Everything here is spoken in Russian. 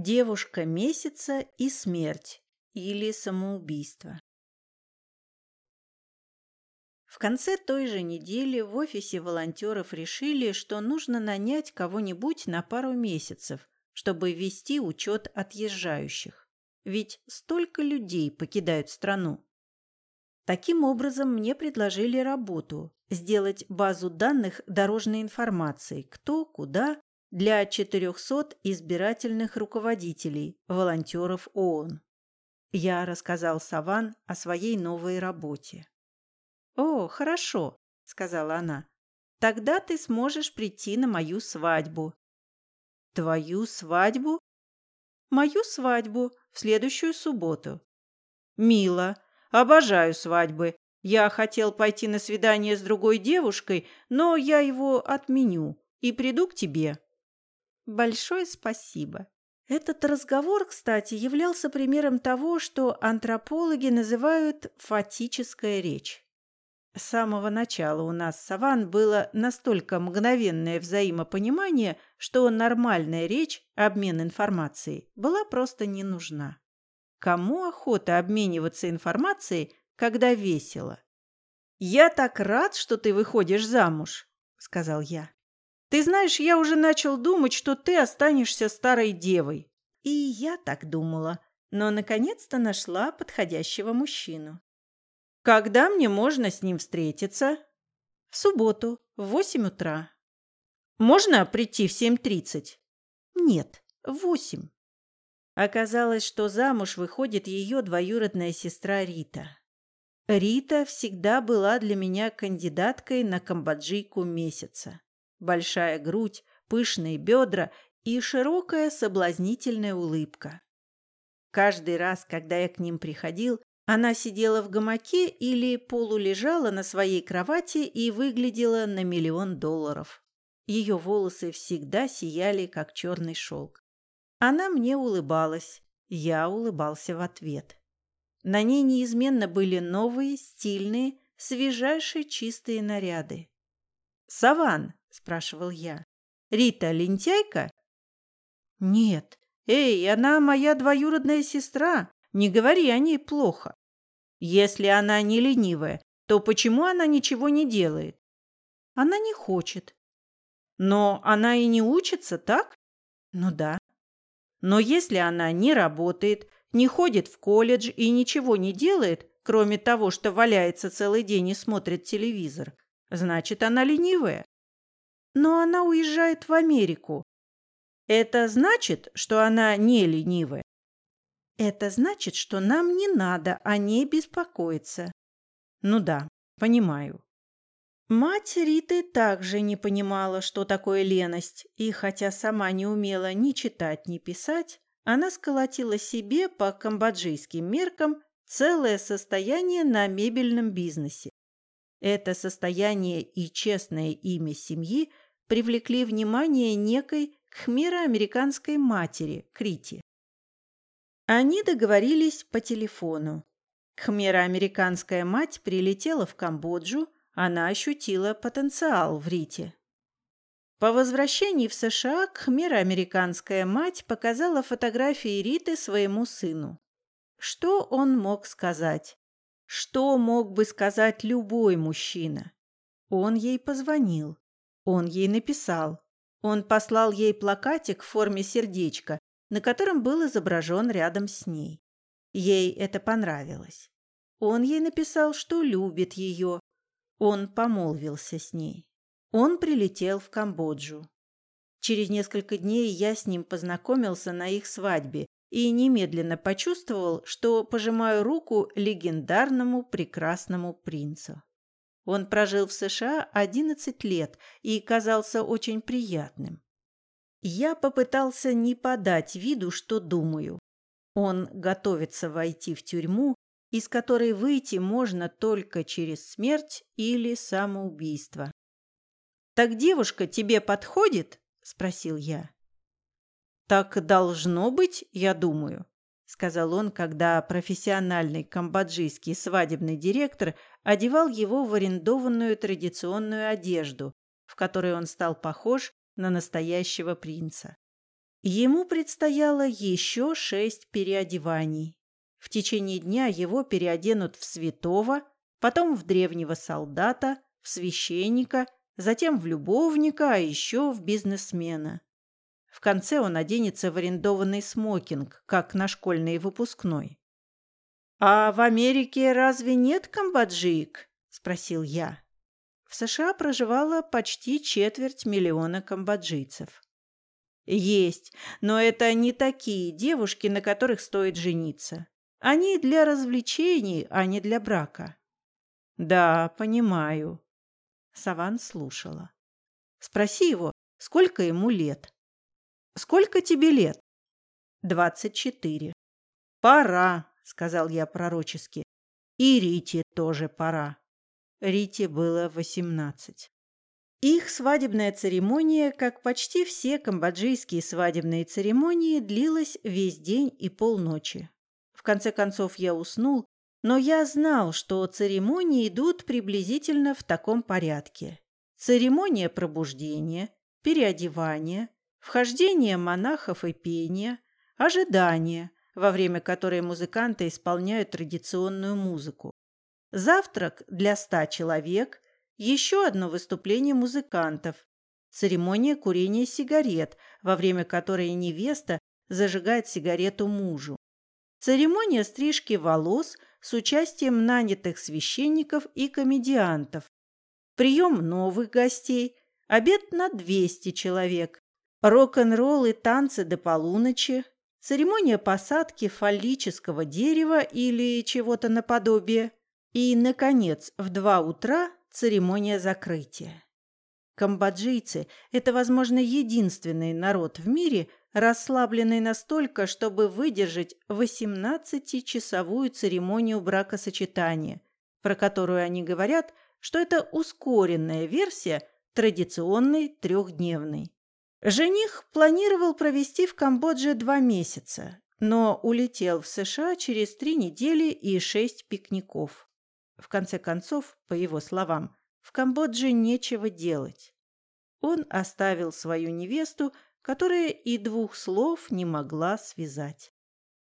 Девушка месяца и смерть или самоубийство. В конце той же недели в офисе волонтеров решили, что нужно нанять кого-нибудь на пару месяцев, чтобы вести учет отъезжающих. Ведь столько людей покидают страну. Таким образом, мне предложили работу – сделать базу данных дорожной информации, кто, куда, для 400 избирательных руководителей, волонтеров ООН. Я рассказал Саван о своей новой работе. «О, хорошо», — сказала она. «Тогда ты сможешь прийти на мою свадьбу». «Твою свадьбу?» «Мою свадьбу в следующую субботу». «Мило. Обожаю свадьбы. Я хотел пойти на свидание с другой девушкой, но я его отменю и приду к тебе». Большое спасибо. Этот разговор, кстати, являлся примером того, что антропологи называют фатическая речь. С самого начала у нас с Аван было настолько мгновенное взаимопонимание, что нормальная речь, обмен информацией, была просто не нужна. Кому охота обмениваться информацией, когда весело? «Я так рад, что ты выходишь замуж», — сказал я. Ты знаешь, я уже начал думать, что ты останешься старой девой. И я так думала, но наконец-то нашла подходящего мужчину. Когда мне можно с ним встретиться? В субботу, в восемь утра. Можно прийти в семь тридцать? Нет, в восемь. Оказалось, что замуж выходит ее двоюродная сестра Рита. Рита всегда была для меня кандидаткой на камбоджийку месяца большая грудь, пышные бедра и широкая соблазнительная улыбка. Каждый раз, когда я к ним приходил, она сидела в гамаке или полулежала на своей кровати и выглядела на миллион долларов. Ее волосы всегда сияли, как черный шелк. Она мне улыбалась, я улыбался в ответ. На ней неизменно были новые, стильные, свежайшие чистые наряды. «Саван, – спрашивал я. «Рита лентяйка?» «Нет. Эй, она моя двоюродная сестра. Не говори о ней плохо. Если она не ленивая, то почему она ничего не делает?» «Она не хочет». «Но она и не учится, так?» «Ну да». «Но если она не работает, не ходит в колледж и ничего не делает, кроме того, что валяется целый день и смотрит телевизор, значит, она ленивая но она уезжает в Америку. Это значит, что она не ленивая? Это значит, что нам не надо о ней беспокоиться. Ну да, понимаю. Мать Риты также не понимала, что такое леность, и хотя сама не умела ни читать, ни писать, она сколотила себе по камбоджийским меркам целое состояние на мебельном бизнесе. Это состояние и честное имя семьи привлекли внимание некой кхмеро-американской матери, Крити. Они договорились по телефону. Кхмеро-американская мать прилетела в Камбоджу, она ощутила потенциал в Рите. По возвращении в США кхмеро-американская мать показала фотографии Риты своему сыну. Что он мог сказать? Что мог бы сказать любой мужчина? Он ей позвонил. Он ей написал. Он послал ей плакатик в форме сердечка, на котором был изображен рядом с ней. Ей это понравилось. Он ей написал, что любит ее. Он помолвился с ней. Он прилетел в Камбоджу. Через несколько дней я с ним познакомился на их свадьбе и немедленно почувствовал, что пожимаю руку легендарному прекрасному принцу. Он прожил в США 11 лет и казался очень приятным. Я попытался не подать виду, что думаю. Он готовится войти в тюрьму, из которой выйти можно только через смерть или самоубийство. «Так девушка тебе подходит?» – спросил я. «Так должно быть, я думаю», – сказал он, когда профессиональный камбоджийский свадебный директор одевал его в арендованную традиционную одежду, в которой он стал похож на настоящего принца. Ему предстояло еще шесть переодеваний. В течение дня его переоденут в святого, потом в древнего солдата, в священника, затем в любовника, а еще в бизнесмена. В конце он оденется в арендованный смокинг, как на школьный выпускной. «А в Америке разве нет камбоджиек?» – спросил я. В США проживало почти четверть миллиона камбоджийцев. Есть, но это не такие девушки, на которых стоит жениться. Они для развлечений, а не для брака. Да, понимаю. Саван слушала. Спроси его, сколько ему лет. Сколько тебе лет? Двадцать четыре. Пора, сказал я пророчески. И Рите тоже пора. Рите было восемнадцать. Их свадебная церемония, как почти все камбоджийские свадебные церемонии, длилась весь день и полночи. В конце концов я уснул, но я знал, что церемонии идут приблизительно в таком порядке. Церемония пробуждения, переодевания, вхождение монахов и пения, ожидание, во время которой музыканты исполняют традиционную музыку, завтрак для ста человек – еще одно выступление музыкантов. Церемония курения сигарет, во время которой невеста зажигает сигарету мужу. Церемония стрижки волос с участием нанятых священников и комедиантов. Прием новых гостей. Обед на 200 человек. Рок-н-ролл и танцы до полуночи. Церемония посадки фаллического дерева или чего-то наподобие. И, наконец, в два утра церемония закрытия. Камбоджийцы – это, возможно, единственный народ в мире, расслабленный настолько, чтобы выдержать 18-часовую церемонию бракосочетания, про которую они говорят, что это ускоренная версия традиционной трехдневной. Жених планировал провести в Камбодже два месяца, но улетел в США через три недели и шесть пикников. В конце концов, по его словам, в Камбодже нечего делать. Он оставил свою невесту, которая и двух слов не могла связать.